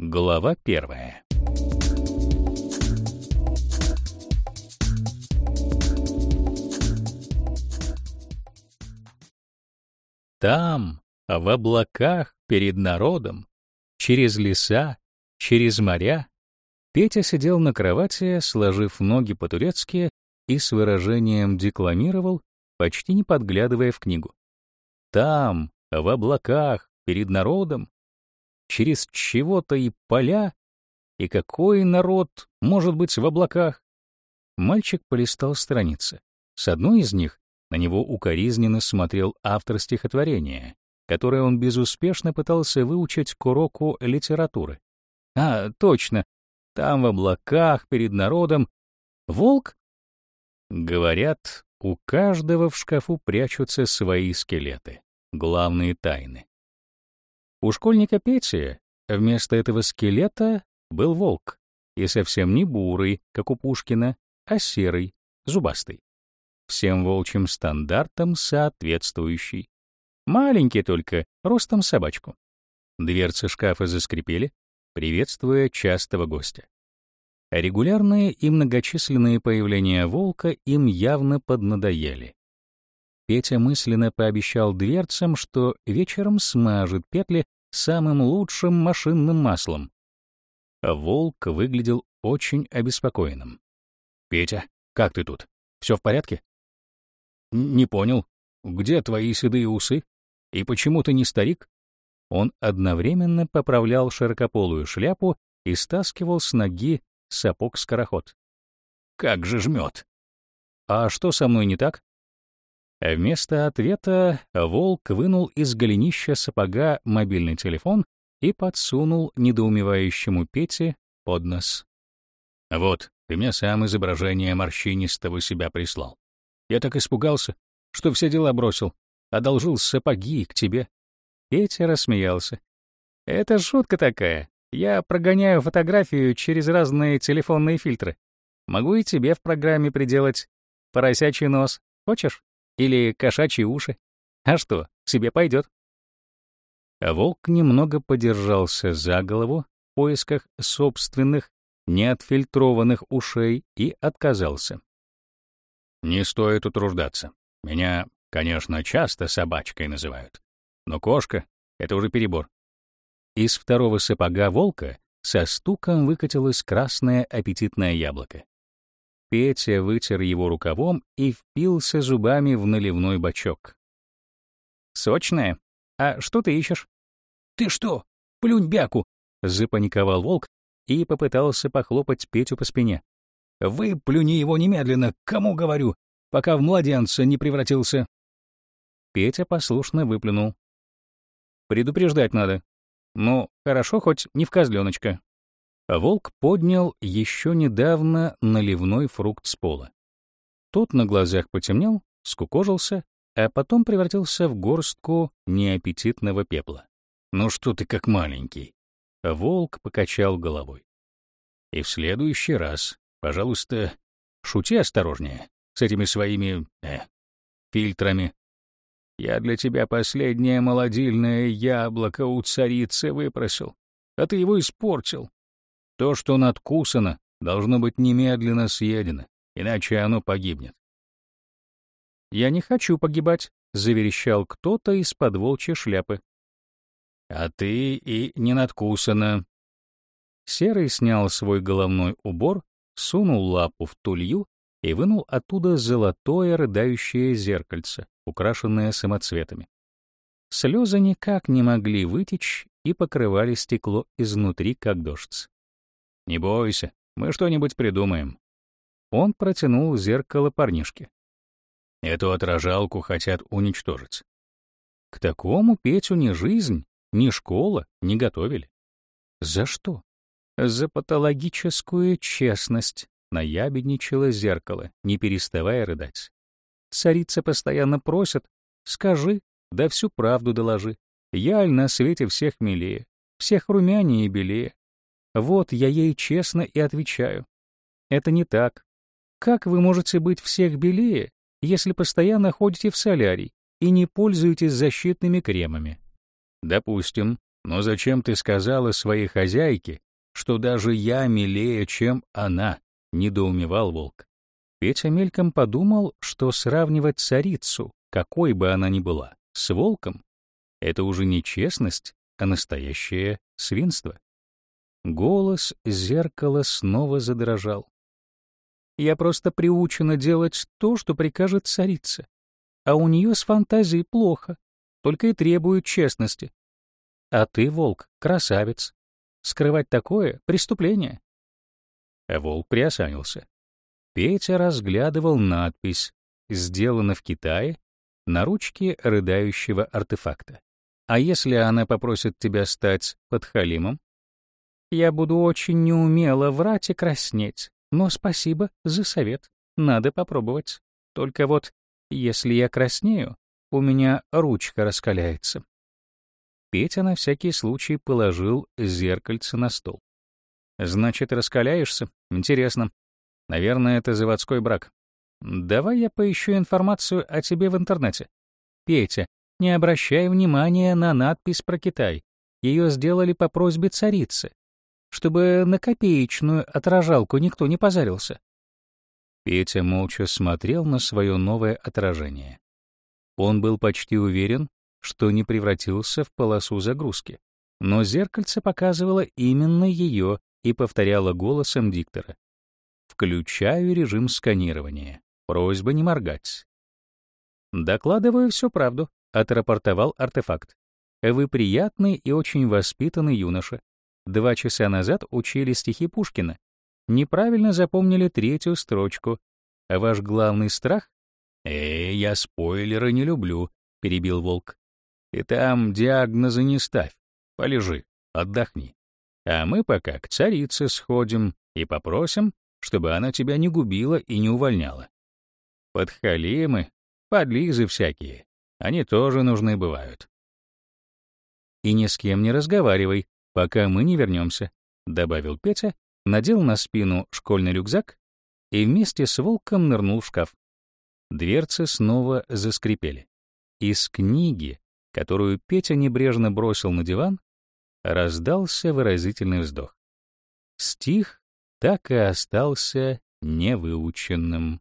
Глава первая. Там, в облаках, перед народом, через леса, через моря, Петя сидел на кровати, сложив ноги по-турецки и с выражением декламировал, почти не подглядывая в книгу. Там, в облаках, перед народом, через чего-то и поля, и какой народ может быть в облаках? Мальчик полистал страницы. С одной из них на него укоризненно смотрел автор стихотворения, которое он безуспешно пытался выучить к уроку литературы. А, точно, там в облаках перед народом волк? Говорят, у каждого в шкафу прячутся свои скелеты, главные тайны. У школьника Пети вместо этого скелета был волк, и совсем не бурый, как у Пушкина, а серый, зубастый. Всем волчьим стандартам соответствующий. Маленький только, ростом собачку. Дверцы шкафа заскрипели, приветствуя частого гостя. Регулярные и многочисленные появления волка им явно поднадоели. Петя мысленно пообещал дверцам, что вечером смажет петли самым лучшим машинным маслом. Волк выглядел очень обеспокоенным. «Петя, как ты тут? Все в порядке?» «Не понял. Где твои седые усы? И почему ты не старик?» Он одновременно поправлял широкополую шляпу и стаскивал с ноги сапог-скороход. «Как же жмет!» «А что со мной не так?» Вместо ответа волк вынул из голенища сапога мобильный телефон и подсунул недоумевающему Пете под нос. «Вот, ты мне сам изображение морщинистого себя прислал. Я так испугался, что все дела бросил, одолжил сапоги к тебе». Петя рассмеялся. «Это шутка такая. Я прогоняю фотографию через разные телефонные фильтры. Могу и тебе в программе приделать поросячий нос. Хочешь?» Или кошачьи уши. А что, себе пойдет. Волк немного подержался за голову в поисках собственных, неотфильтрованных ушей и отказался. «Не стоит утруждаться. Меня, конечно, часто собачкой называют. Но кошка — это уже перебор». Из второго сапога волка со стуком выкатилось красное аппетитное яблоко. Петя вытер его рукавом и впился зубами в наливной бачок. «Сочная? А что ты ищешь?» «Ты что? Плюнь бяку!» — запаниковал волк и попытался похлопать Петю по спине. «Вы плюни его немедленно, кому говорю, пока в младенца не превратился». Петя послушно выплюнул. «Предупреждать надо. Ну, хорошо, хоть не в козленочка. Волк поднял еще недавно наливной фрукт с пола. Тот на глазах потемнел, скукожился, а потом превратился в горстку неаппетитного пепла. «Ну что ты как маленький?» Волк покачал головой. «И в следующий раз, пожалуйста, шути осторожнее с этими своими... Э, фильтрами. Я для тебя последнее молодильное яблоко у царицы выпросил, а ты его испортил. То, что надкусано, должно быть немедленно съедено, иначе оно погибнет. «Я не хочу погибать», — заверещал кто-то из-под волчьей шляпы. «А ты и не надкусано». Серый снял свой головной убор, сунул лапу в тулью и вынул оттуда золотое рыдающее зеркальце, украшенное самоцветами. Слезы никак не могли вытечь и покрывали стекло изнутри, как дождь. «Не бойся, мы что-нибудь придумаем». Он протянул зеркало парнишке. Эту отражалку хотят уничтожить. К такому Петю ни жизнь, ни школа не готовили. За что? За патологическую честность, наябедничало зеркало, не переставая рыдать. Царица постоянно просит, скажи, да всю правду доложи. Я аль на свете всех милее, всех румянее и белее. Вот я ей честно и отвечаю. Это не так. Как вы можете быть всех белее, если постоянно ходите в солярий и не пользуетесь защитными кремами? Допустим, Но зачем ты сказала своей хозяйке, что даже я милее, чем она?» — недоумевал волк. Петя мельком подумал, что сравнивать царицу, какой бы она ни была, с волком — это уже не честность, а настоящее свинство. Голос зеркала снова задрожал. «Я просто приучена делать то, что прикажет царица, а у нее с фантазией плохо, только и требует честности. А ты, волк, красавец. Скрывать такое — преступление». Волк приосанился. Петя разглядывал надпись «Сделано в Китае» на ручке рыдающего артефакта. А если она попросит тебя стать подхалимом? Я буду очень неумело врать и краснеть, но спасибо за совет. Надо попробовать. Только вот, если я краснею, у меня ручка раскаляется. Петя на всякий случай положил зеркальце на стол. Значит, раскаляешься? Интересно. Наверное, это заводской брак. Давай я поищу информацию о тебе в интернете. Петя, не обращай внимания на надпись про Китай. Ее сделали по просьбе царицы, чтобы на копеечную отражалку никто не позарился. Петя молча смотрел на свое новое отражение. Он был почти уверен, что не превратился в полосу загрузки, но зеркальце показывало именно ее и повторяло голосом диктора. «Включаю режим сканирования. Просьба не моргать». «Докладываю всю правду», — отрапортовал артефакт. «Вы приятный и очень воспитанный юноша. Два часа назад учили стихи Пушкина. Неправильно запомнили третью строчку. А ваш главный страх? «Э, я спойлеры не люблю», — перебил Волк. «И там диагнозы не ставь. Полежи, отдохни. А мы пока к царице сходим и попросим, чтобы она тебя не губила и не увольняла. Подхалимы, подлизы всякие, они тоже нужны бывают. И ни с кем не разговаривай, пока мы не вернемся, добавил Петя, надел на спину школьный рюкзак и вместе с волком нырнул в шкаф. Дверцы снова заскрипели. Из книги, которую Петя небрежно бросил на диван, раздался выразительный вздох. Стих так и остался невыученным.